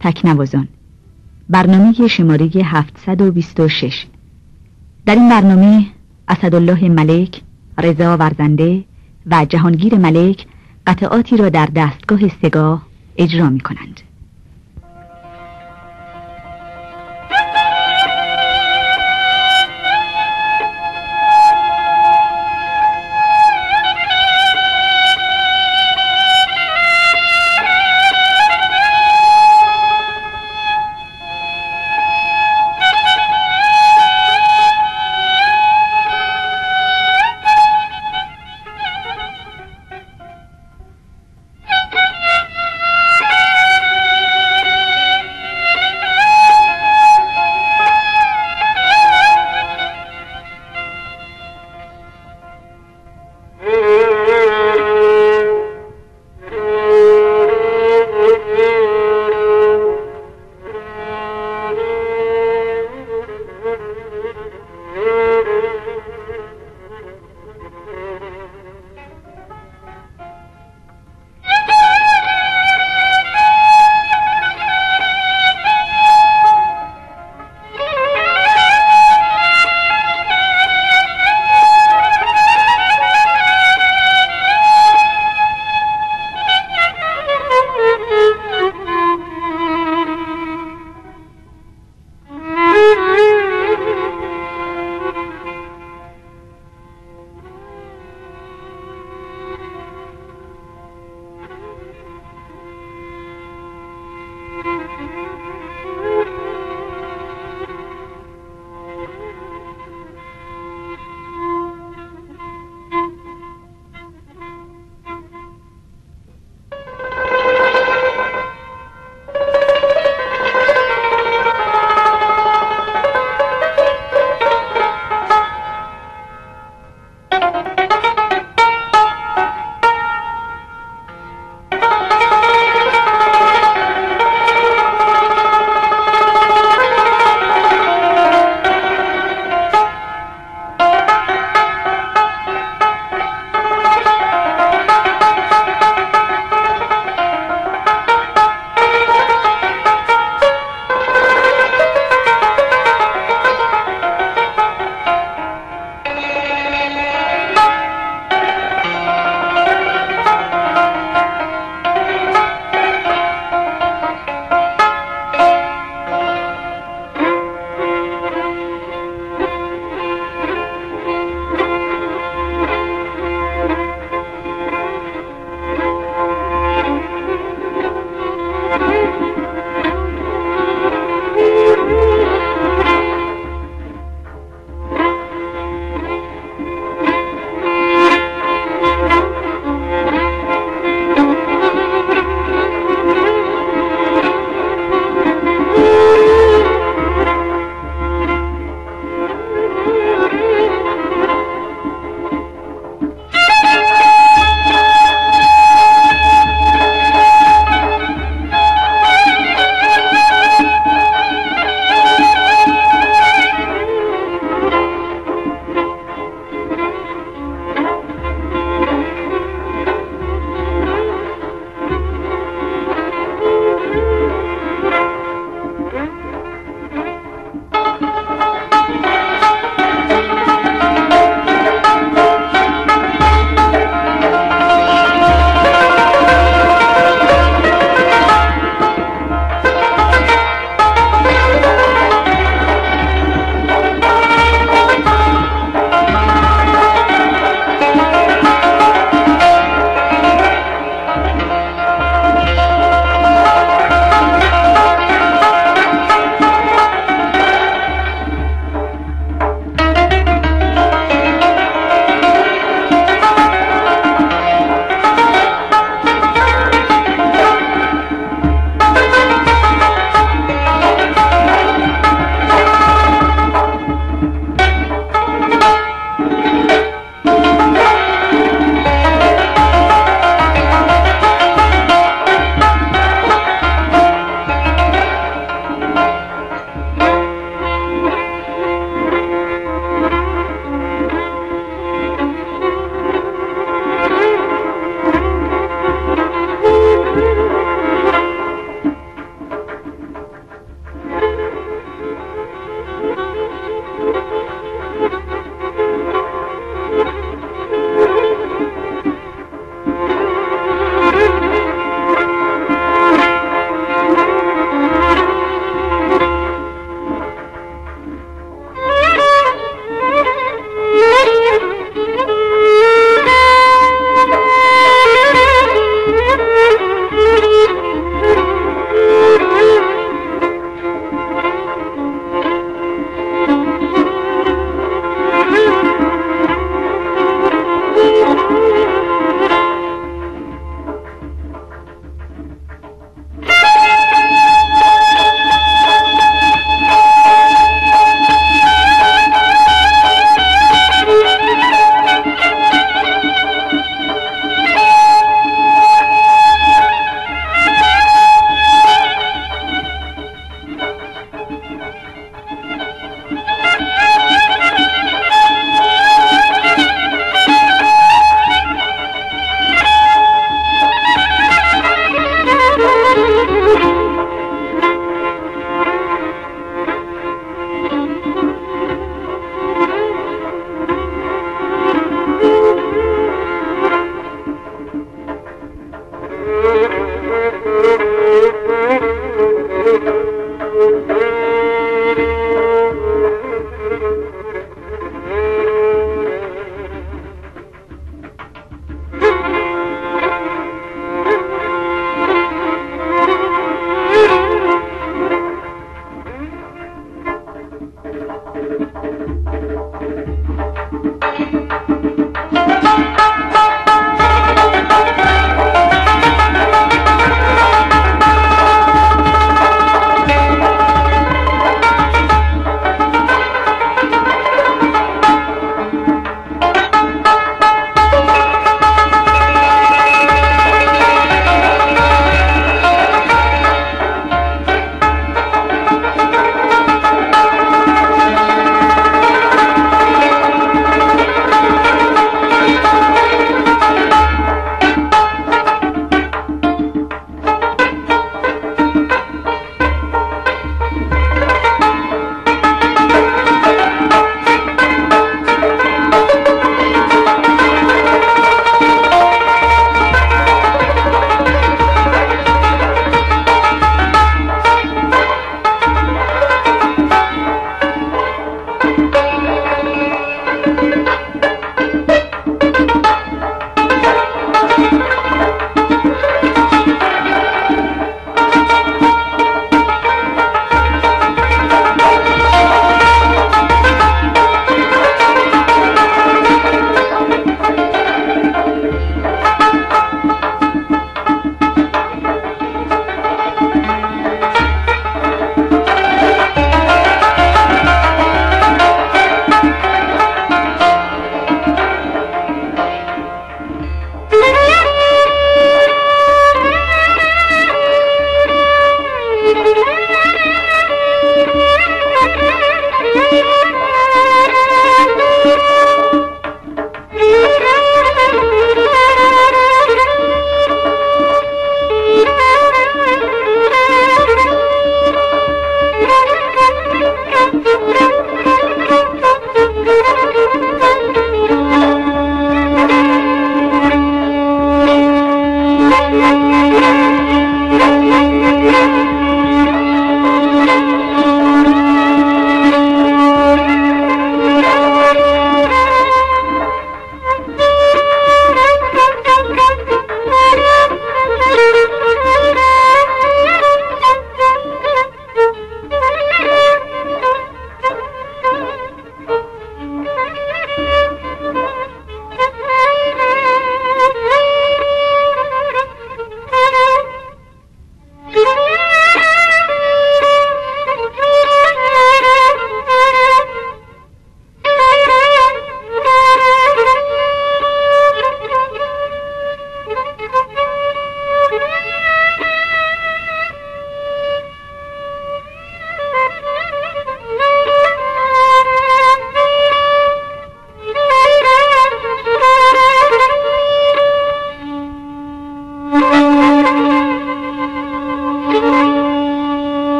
تکنوازان برنامه شماره 726 در این برنامه اسدالله ملک، رضا ورزنده و جهانگیر ملک قطعاتی را در دستگاه سگاه اجرا می کنند.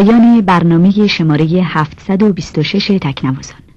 پایان برنامه شماره 726 تکنوازان.